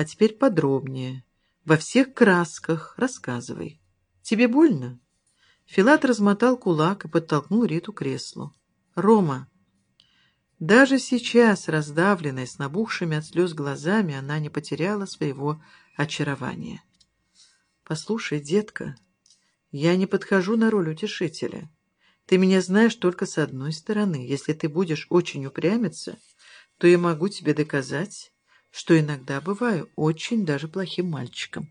А теперь подробнее. Во всех красках рассказывай. Тебе больно?» Филат размотал кулак и подтолкнул Риту к креслу. «Рома!» Даже сейчас, раздавленная, с набухшими от слез глазами, она не потеряла своего очарования. «Послушай, детка, я не подхожу на роль утешителя. Ты меня знаешь только с одной стороны. Если ты будешь очень упрямиться, то я могу тебе доказать, что иногда бываю очень даже плохим мальчиком».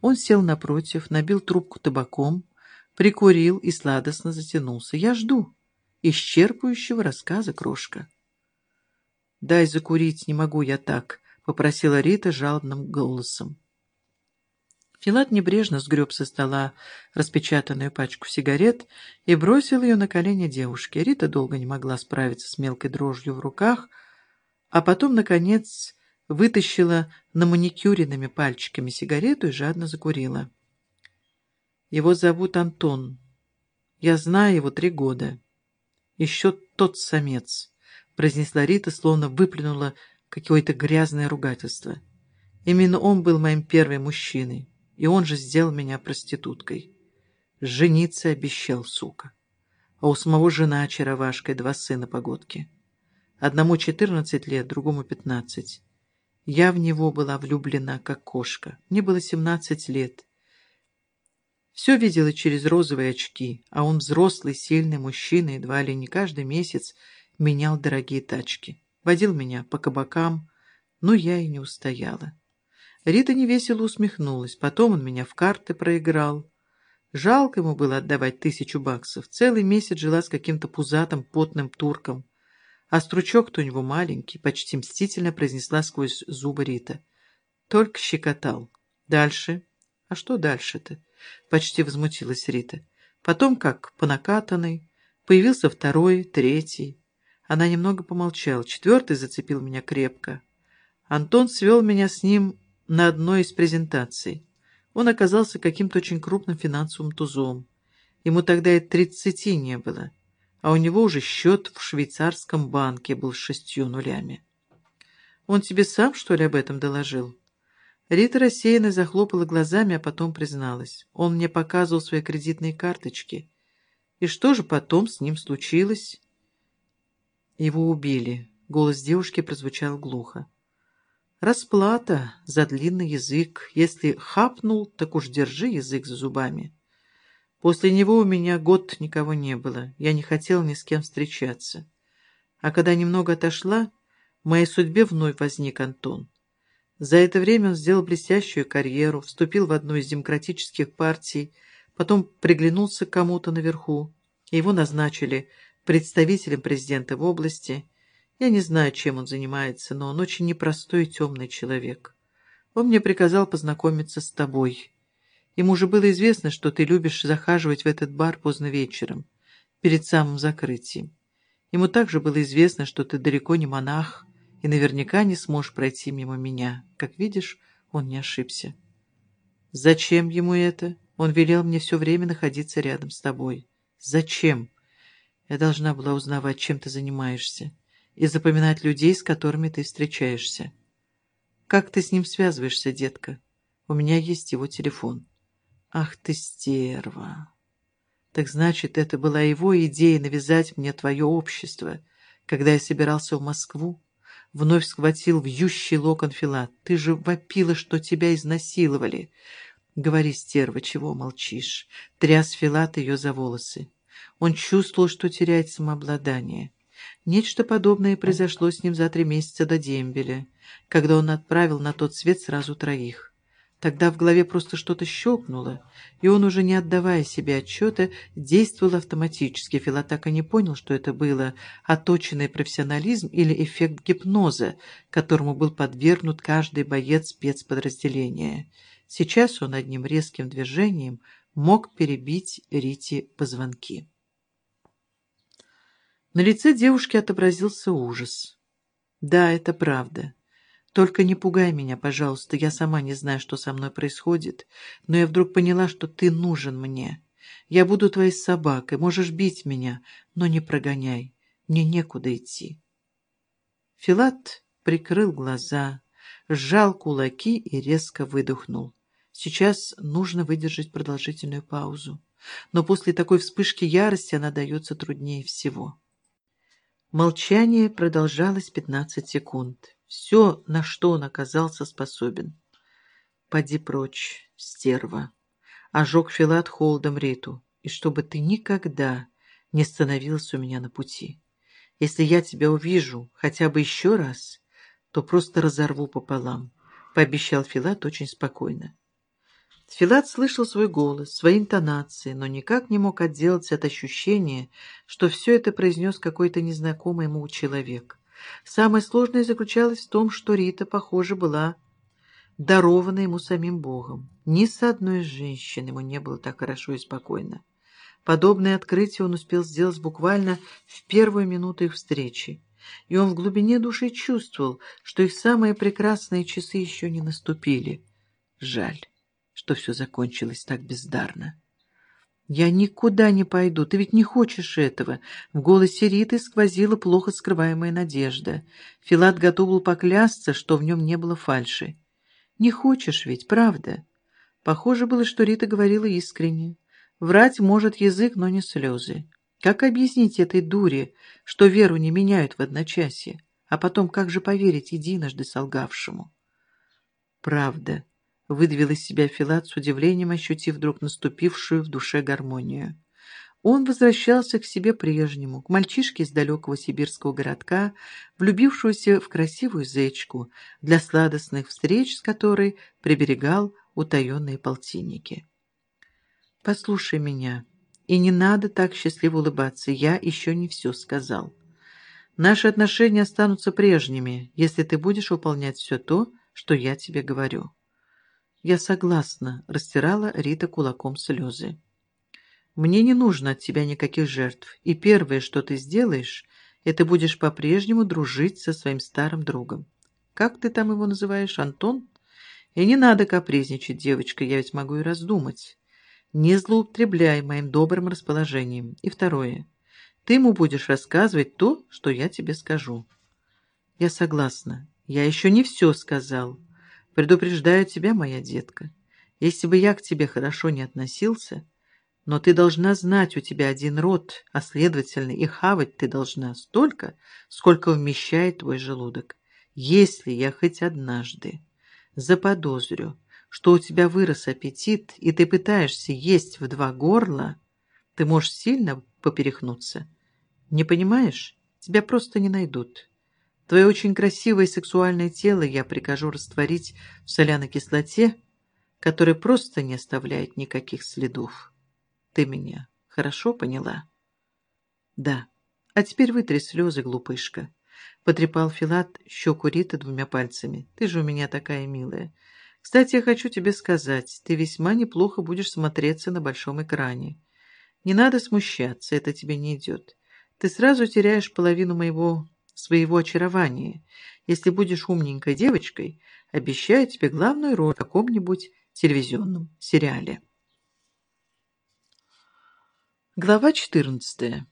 Он сел напротив, набил трубку табаком, прикурил и сладостно затянулся. «Я жду исчерпывающего рассказа, крошка». «Дай закурить, не могу я так», — попросила Рита жалобным голосом. Филат небрежно сгреб со стола распечатанную пачку сигарет и бросил ее на колени девушки. Рита долго не могла справиться с мелкой дрожью в руках, а потом, наконец, вытащила на маникюренными пальчиками сигарету и жадно закурила. «Его зовут Антон. Я знаю его три года. Еще тот самец», — произнесла Рита, словно выплюнула какое-то грязное ругательство. «Именно он был моим первым мужчиной». И он же сделал меня проституткой. Жениться обещал, сука. А у самого жена очаровашка и два сына погодки. Одному четырнадцать лет, другому пятнадцать. Я в него была влюблена, как кошка. Мне было семнадцать лет. Все видела через розовые очки, а он взрослый, сильный мужчина, едва ли не каждый месяц менял дорогие тачки. Водил меня по кабакам, но я и не устояла. Рита невесело усмехнулась. Потом он меня в карты проиграл. Жалко ему было отдавать тысячу баксов. Целый месяц жила с каким-то пузатым, потным турком. А стручок-то у него маленький, почти мстительно произнесла сквозь зубы Рита. Только щекотал. Дальше? А что дальше-то? Почти возмутилась Рита. Потом, как по накатанной, появился второй, третий. Она немного помолчала. Четвертый зацепил меня крепко. Антон свел меня с ним на одной из презентаций. Он оказался каким-то очень крупным финансовым тузом. Ему тогда и тридцати не было, а у него уже счет в швейцарском банке был с шестью нулями. «Он тебе сам, что ли, об этом доложил?» Рита рассеянно захлопала глазами, а потом призналась. Он мне показывал свои кредитные карточки. И что же потом с ним случилось? Его убили. Голос девушки прозвучал глухо. Расплата за длинный язык. Если хапнул, так уж держи язык за зубами. После него у меня год никого не было. Я не хотел ни с кем встречаться. А когда немного отошла, в моей судьбе вновь возник Антон. За это время он сделал блестящую карьеру, вступил в одну из демократических партий, потом приглянулся к кому-то наверху. Его назначили представителем президента в области – я не знаю, чем он занимается, но он очень непростой и темный человек. Он мне приказал познакомиться с тобой. Ему уже было известно, что ты любишь захаживать в этот бар поздно вечером, перед самым закрытием. Ему также было известно, что ты далеко не монах и наверняка не сможешь пройти мимо меня. Как видишь, он не ошибся. Зачем ему это? Он велел мне все время находиться рядом с тобой. Зачем? Я должна была узнавать, чем ты занимаешься и запоминать людей, с которыми ты встречаешься. Как ты с ним связываешься, детка? У меня есть его телефон. Ах ты стерва! Так значит, это была его идея навязать мне твое общество, когда я собирался в Москву? Вновь схватил вьющий локон Филат. Ты же вопила, что тебя изнасиловали. Говори, стерва, чего молчишь? Тряс Филат ее за волосы. Он чувствовал, что теряет самообладание. Нечто подобное произошло с ним за три месяца до дембеля, когда он отправил на тот свет сразу троих. Тогда в голове просто что-то щелкнуло, и он, уже не отдавая себе отчета, действовал автоматически. Филатака не понял, что это было оточенный профессионализм или эффект гипноза, которому был подвергнут каждый боец спецподразделения. Сейчас он одним резким движением мог перебить Рите позвонки. На лице девушки отобразился ужас. «Да, это правда. Только не пугай меня, пожалуйста. Я сама не знаю, что со мной происходит, но я вдруг поняла, что ты нужен мне. Я буду твоей собакой, можешь бить меня, но не прогоняй. Мне некуда идти». Филат прикрыл глаза, сжал кулаки и резко выдохнул. Сейчас нужно выдержать продолжительную паузу. Но после такой вспышки ярости она дается труднее всего. Молчание продолжалось пятнадцать секунд. Все, на что он оказался способен. «Поди прочь, стерва!» Ожег Филат холодом Риту. «И чтобы ты никогда не становился у меня на пути. Если я тебя увижу хотя бы еще раз, то просто разорву пополам», — пообещал Филат очень спокойно. Филат слышал свой голос, свои интонации, но никак не мог отделаться от ощущения, что все это произнес какой-то незнакомый ему человек. Самое сложное заключалось в том, что Рита, похоже, была дарована ему самим Богом. Ни с одной из женщин ему не было так хорошо и спокойно. Подобное открытие он успел сделать буквально в первую минуту их встречи. И он в глубине души чувствовал, что их самые прекрасные часы еще не наступили. Жаль, что все закончилось так бездарно. «Я никуда не пойду, ты ведь не хочешь этого». В голосе Риты сквозила плохо скрываемая надежда. Филат готов был поклясться, что в нем не было фальши. «Не хочешь ведь, правда?» Похоже было, что Рита говорила искренне. Врать может язык, но не слезы. Как объяснить этой дуре, что веру не меняют в одночасье? А потом, как же поверить единожды солгавшему? «Правда», выдавил из себя Филат с удивлением, ощутив вдруг наступившую в душе гармонию. Он возвращался к себе прежнему, к мальчишке из далекого сибирского городка, влюбившуюся в красивую зечку, для сладостных встреч с которой приберегал утаенные полтинники. «Послушай меня, и не надо так счастливо улыбаться, я еще не все сказал. Наши отношения останутся прежними, если ты будешь выполнять все то, что я тебе говорю». «Я согласна», — растирала Рита кулаком слезы. «Мне не нужно от тебя никаких жертв, и первое, что ты сделаешь, это будешь по-прежнему дружить со своим старым другом. Как ты там его называешь, Антон? И не надо капризничать, девочка, я ведь могу и раздумать. Не злоупотребляй моим добрым расположением. И второе, ты ему будешь рассказывать то, что я тебе скажу». «Я согласна. Я еще не все сказал». Предупреждаю тебя, моя детка, если бы я к тебе хорошо не относился, но ты должна знать, у тебя один рот, а следовательно и хавать ты должна столько, сколько вмещает твой желудок. Если я хоть однажды заподозрю, что у тебя вырос аппетит, и ты пытаешься есть в два горла, ты можешь сильно поперехнуться. Не понимаешь? Тебя просто не найдут. Твое очень красивое сексуальное тело я прикажу растворить в соляной кислоте, которая просто не оставляет никаких следов. Ты меня хорошо поняла? Да. А теперь вытри слезы, глупышка. Потрепал Филат щеку Риты двумя пальцами. Ты же у меня такая милая. Кстати, я хочу тебе сказать, ты весьма неплохо будешь смотреться на большом экране. Не надо смущаться, это тебе не идет. Ты сразу теряешь половину моего своего очарования. Если будешь умненькой девочкой, обещаю тебе главную роль в каком-нибудь телевизионном сериале. Глава 14.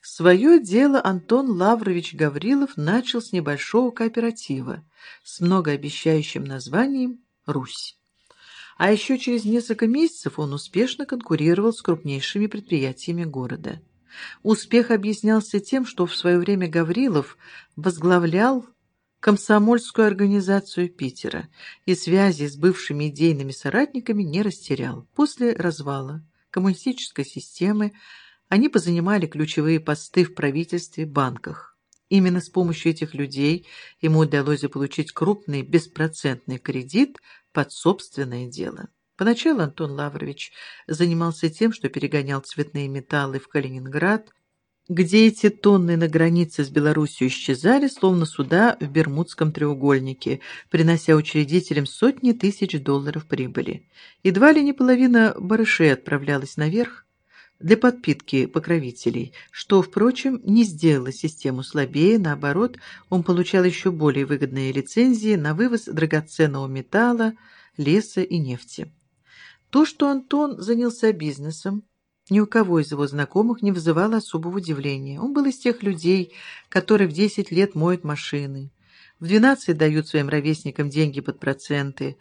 Свое дело Антон Лаврович Гаврилов начал с небольшого кооператива с многообещающим названием «Русь». А еще через несколько месяцев он успешно конкурировал с крупнейшими предприятиями города. Успех объяснялся тем, что в свое время Гаврилов возглавлял комсомольскую организацию Питера и связи с бывшими идейными соратниками не растерял. После развала коммунистической системы они позанимали ключевые посты в правительстве, банках. Именно с помощью этих людей ему удалось заполучить крупный беспроцентный кредит под собственное дело. Поначалу Антон Лаврович занимался тем, что перегонял цветные металлы в Калининград, где эти тонны на границе с Белоруссией исчезали, словно суда в Бермудском треугольнике, принося учредителям сотни тысяч долларов прибыли. Едва ли не половина барышей отправлялась наверх для подпитки покровителей, что, впрочем, не сделало систему слабее, наоборот, он получал еще более выгодные лицензии на вывоз драгоценного металла, леса и нефти. То, что Антон занялся бизнесом, ни у кого из его знакомых не вызывало особого удивления. Он был из тех людей, которые в 10 лет моют машины, в двенадцать дают своим ровесникам деньги под проценты,